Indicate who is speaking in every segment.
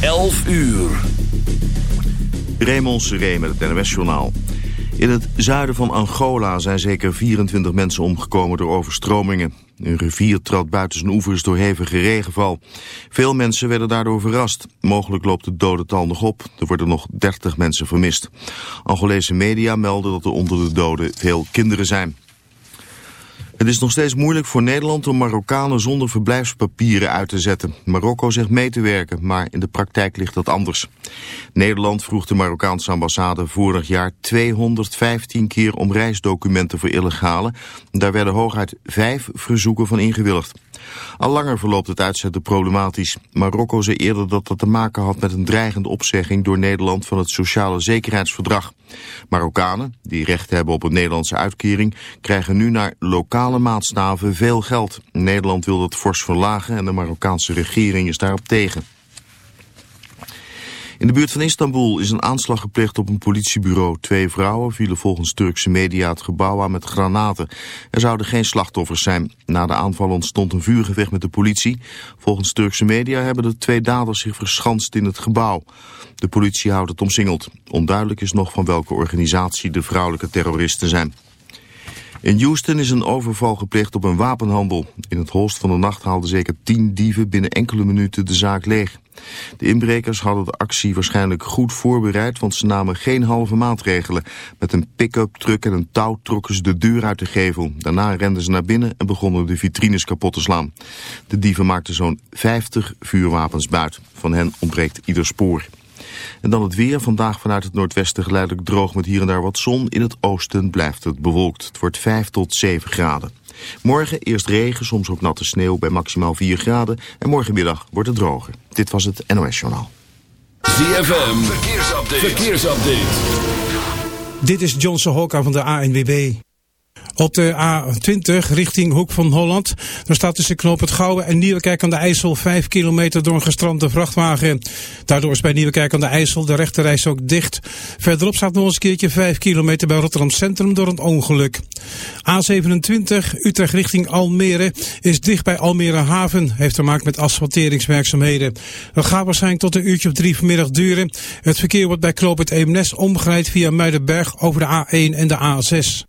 Speaker 1: 11 uur.
Speaker 2: Raymond Seré met het NOS-journaal. In het zuiden van Angola zijn zeker 24 mensen omgekomen door overstromingen. Een rivier trad buiten zijn oevers door hevige regenval. Veel mensen werden daardoor verrast. Mogelijk loopt het dodental nog op. Er worden nog 30 mensen vermist. Angolese media melden dat er onder de doden veel kinderen zijn. Het is nog steeds moeilijk voor Nederland om Marokkanen zonder verblijfspapieren uit te zetten. Marokko zegt mee te werken, maar in de praktijk ligt dat anders. Nederland vroeg de Marokkaanse ambassade vorig jaar 215 keer om reisdocumenten voor illegalen. Daar werden hooguit vijf verzoeken van ingewilligd. Al langer verloopt het uitzetten problematisch. Marokko zei eerder dat dat te maken had met een dreigende opzegging door Nederland van het Sociale Zekerheidsverdrag. Marokkanen, die recht hebben op een Nederlandse uitkering, krijgen nu naar lokale maatstaven veel geld. Nederland wil dat fors verlagen en de Marokkaanse regering is daarop tegen. In de buurt van Istanbul is een aanslag gepleegd op een politiebureau. Twee vrouwen vielen volgens Turkse media het gebouw aan met granaten. Er zouden geen slachtoffers zijn. Na de aanval ontstond een vuurgevecht met de politie. Volgens Turkse media hebben de twee daders zich verschanst in het gebouw. De politie houdt het omsingeld. Onduidelijk is nog van welke organisatie de vrouwelijke terroristen zijn. In Houston is een overval gepleegd op een wapenhandel. In het holst van de nacht haalden zeker tien dieven binnen enkele minuten de zaak leeg. De inbrekers hadden de actie waarschijnlijk goed voorbereid, want ze namen geen halve maatregelen. Met een pick-up truck en een touw trokken ze de deur uit de gevel. Daarna renden ze naar binnen en begonnen de vitrines kapot te slaan. De dieven maakten zo'n 50 vuurwapens buit. Van hen ontbreekt ieder spoor. En dan het weer. Vandaag vanuit het noordwesten geleidelijk droog met hier en daar wat zon. In het oosten blijft het bewolkt. Het wordt 5 tot 7 graden. Morgen eerst regen, soms ook natte sneeuw bij maximaal 4 graden. En morgenmiddag wordt het droger. Dit was het NOS Journaal.
Speaker 1: ZFM, verkeersupdate. verkeersupdate.
Speaker 3: Dit is Johnson Hokka van de ANWB. Op de A20 richting Hoek van Holland. Daar staat tussen Knoop het Gouwen en Nieuwekerk aan de IJssel 5 kilometer door een gestrande vrachtwagen. Daardoor is bij Nieuwekerk aan de IJssel de rechterreis ook dicht. Verderop staat nog eens een keertje 5 kilometer bij Rotterdam Centrum door een ongeluk. A27 Utrecht richting Almere is dicht bij Almere Haven. Heeft te maken met asfalteringswerkzaamheden. Dat gaat waarschijnlijk tot een uurtje of drie vanmiddag duren. Het verkeer wordt bij Knoop het Eemnes omgeleid via Muidenberg over de A1 en de A6.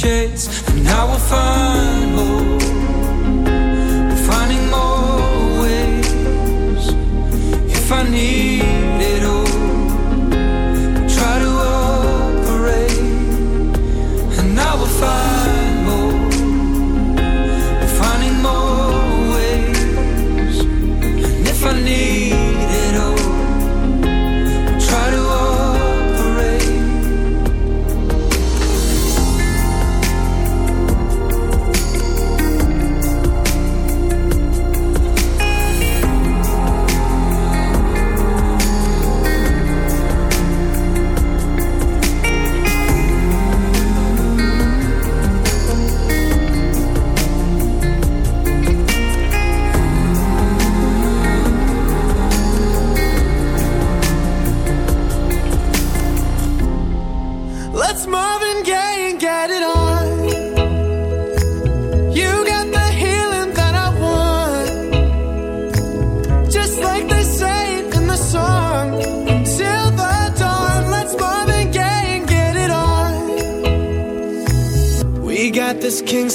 Speaker 4: chase, and I will find hope.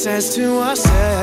Speaker 4: sense to
Speaker 5: ourselves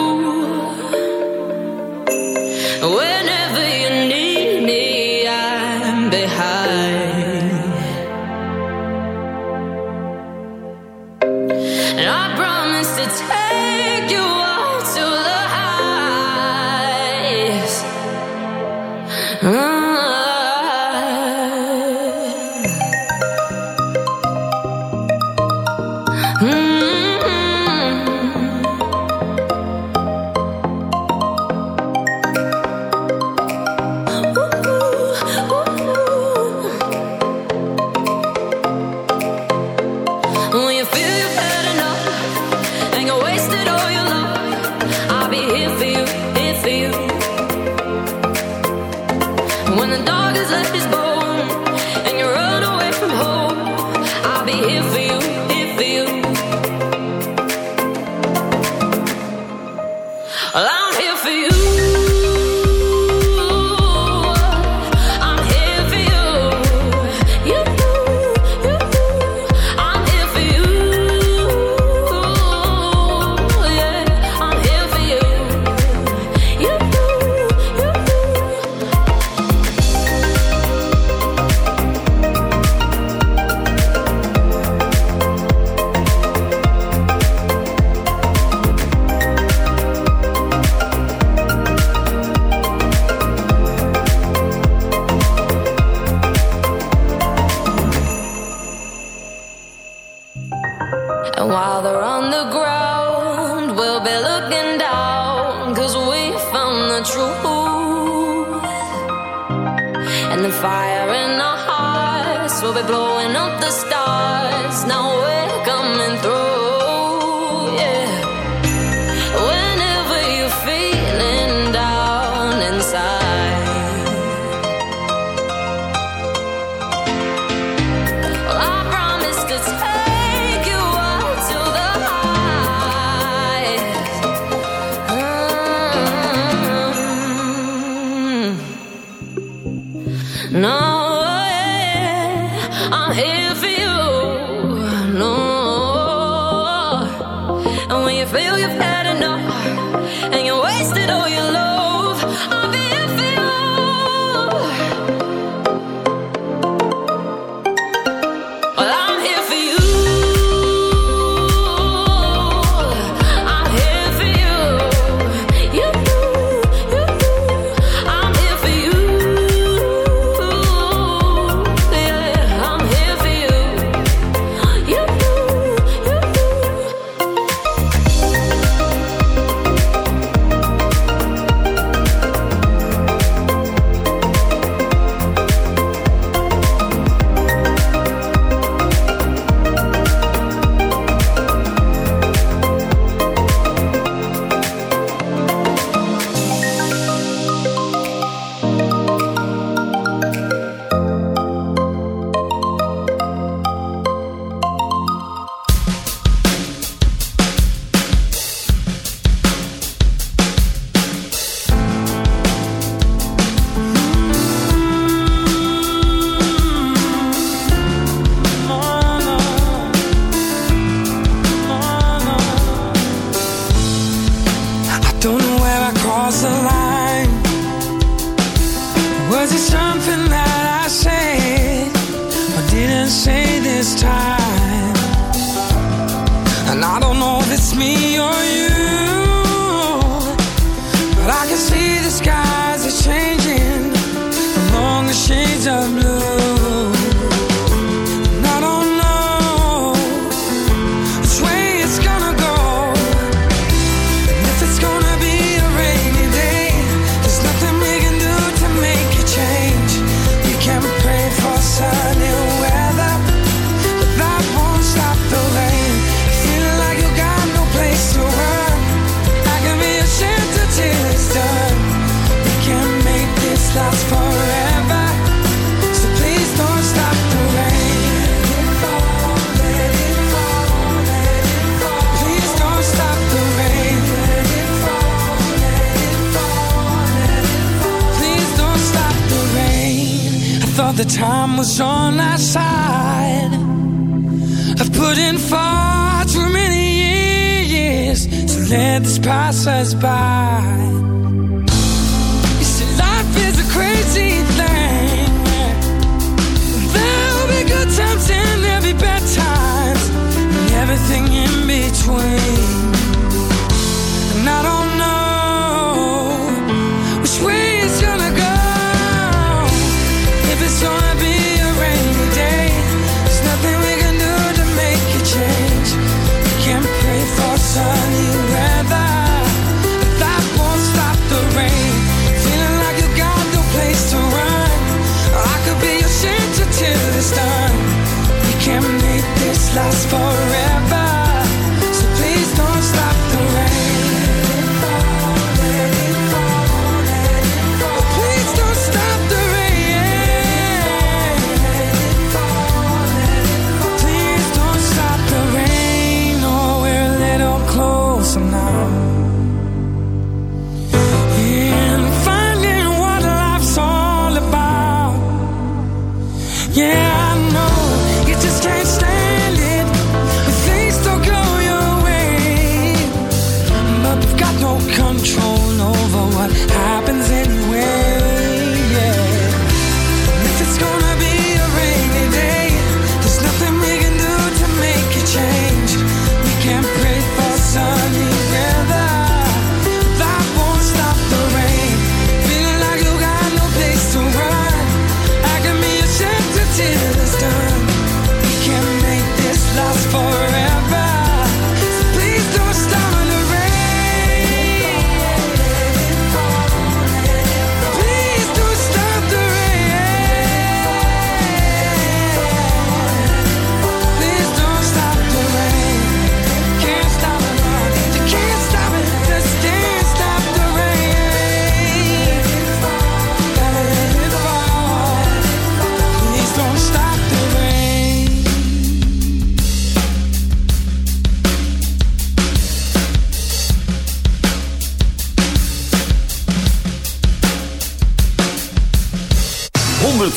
Speaker 4: Last forever.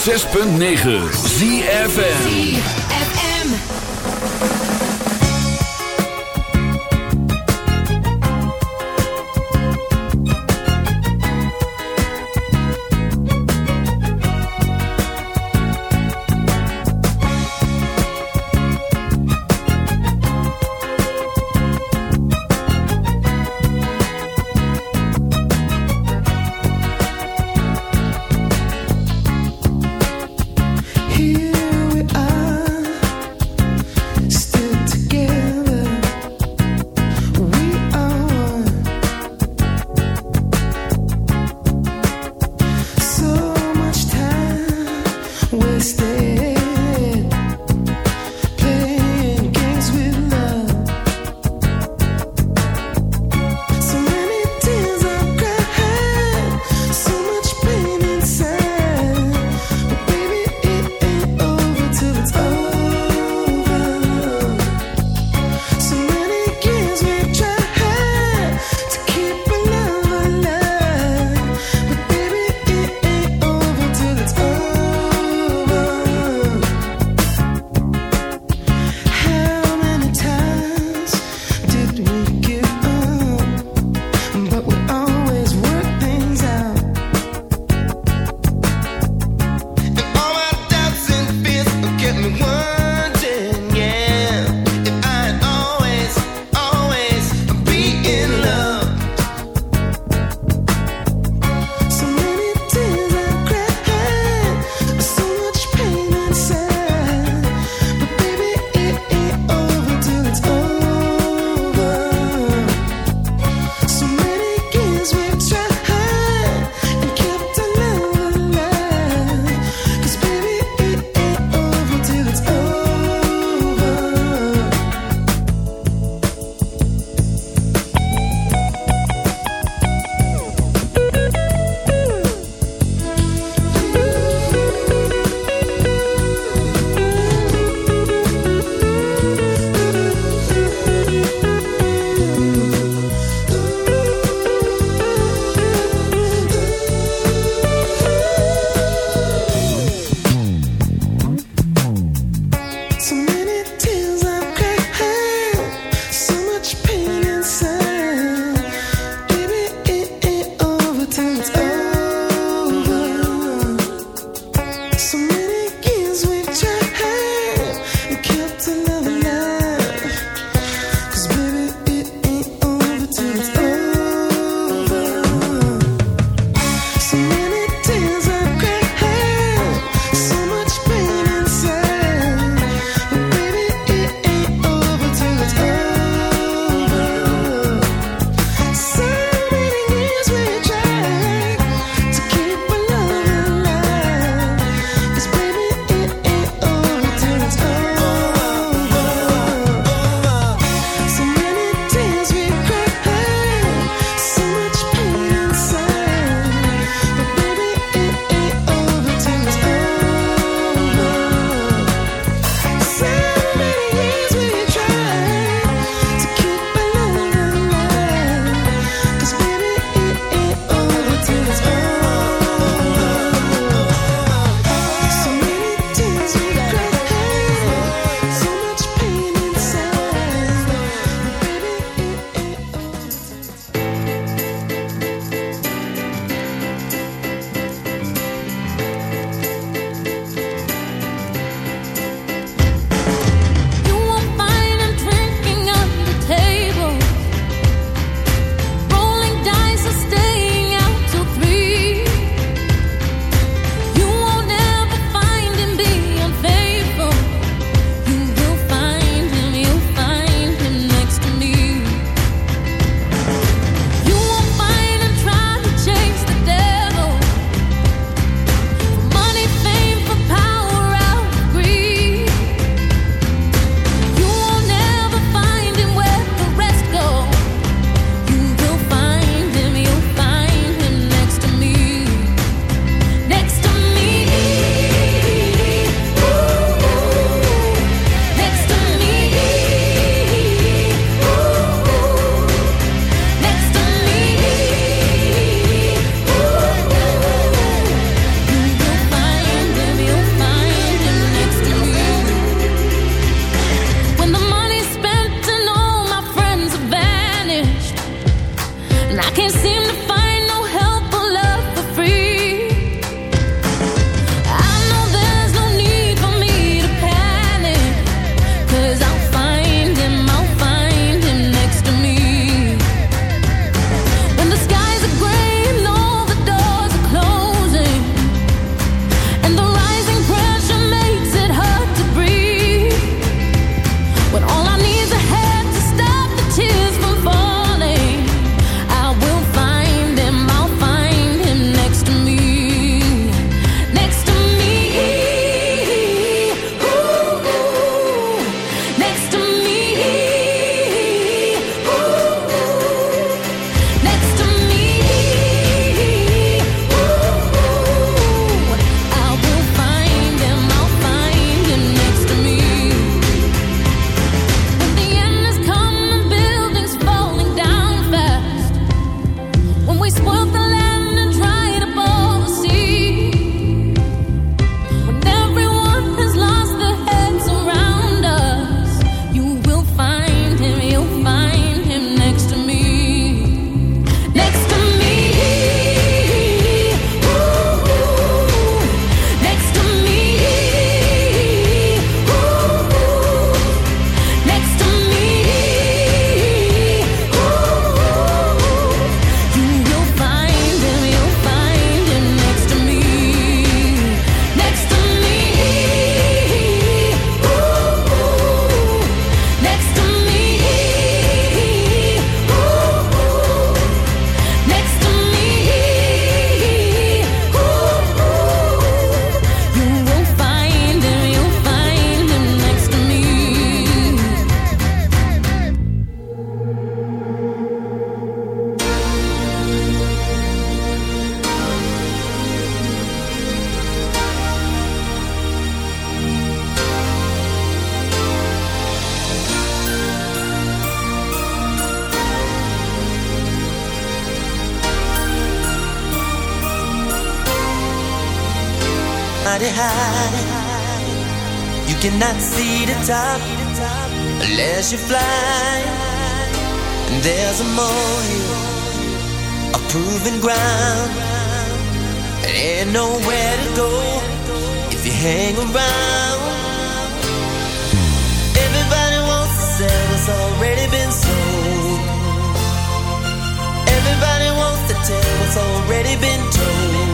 Speaker 1: 106.9 ZFM.
Speaker 6: mighty high. You cannot see the top unless you fly. And there's a mole, a proven ground. There ain't nowhere to go if you hang around. Everybody wants to sell what's already been sold. Everybody wants to tell what's already been told.